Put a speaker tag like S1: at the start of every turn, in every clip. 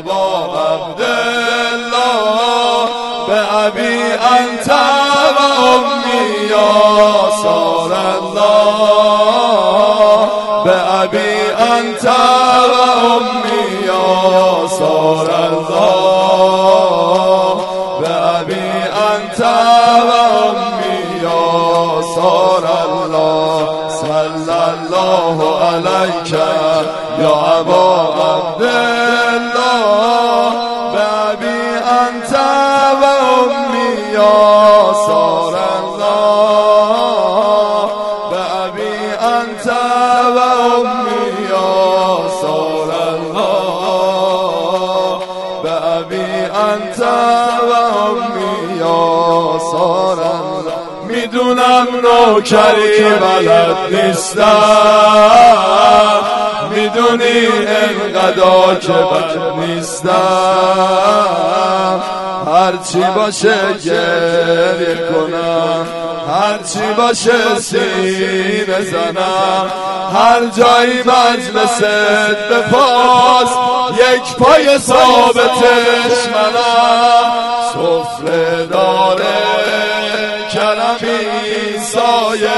S1: ابا عبدالله به ابی انت و امی یا سار الله. به ابی انت و امی یا سار الله. الله عليك يا أبا عبد الله. بأبي أنت وأمي يا صار الله. بأبي أنت وأمي يا صار الله. بأبي أنت وأمي نوکری بلد نیستم. می‌دونی انقدر که بد نیستم. هرچی باشه گریه کنم. هرچی باشه سینه زنم هر جایی مجلست به پاس یک پای ثابتش منم. کرمی سایه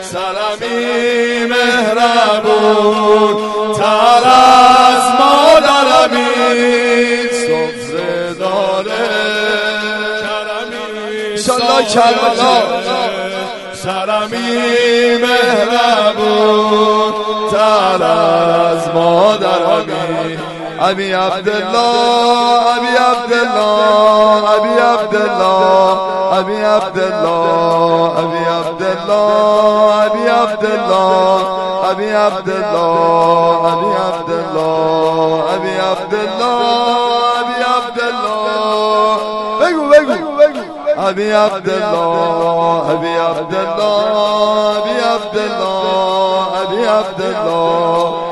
S1: سلمی مهربون تر از مادرمی سفره داره کرمی کربلا سلمی مهربون تر از مادرمی ابی عبدالله ابی عبدالله ابی عبدالله ابی عبدالله ابی عبدالله ابی عبدالله ابی عبدالله ابی عبدالله ابی عبدالله ابی عبدالله بگو بگو بگو ابی عبدالله ابی عبدالله ابی عبدالله say say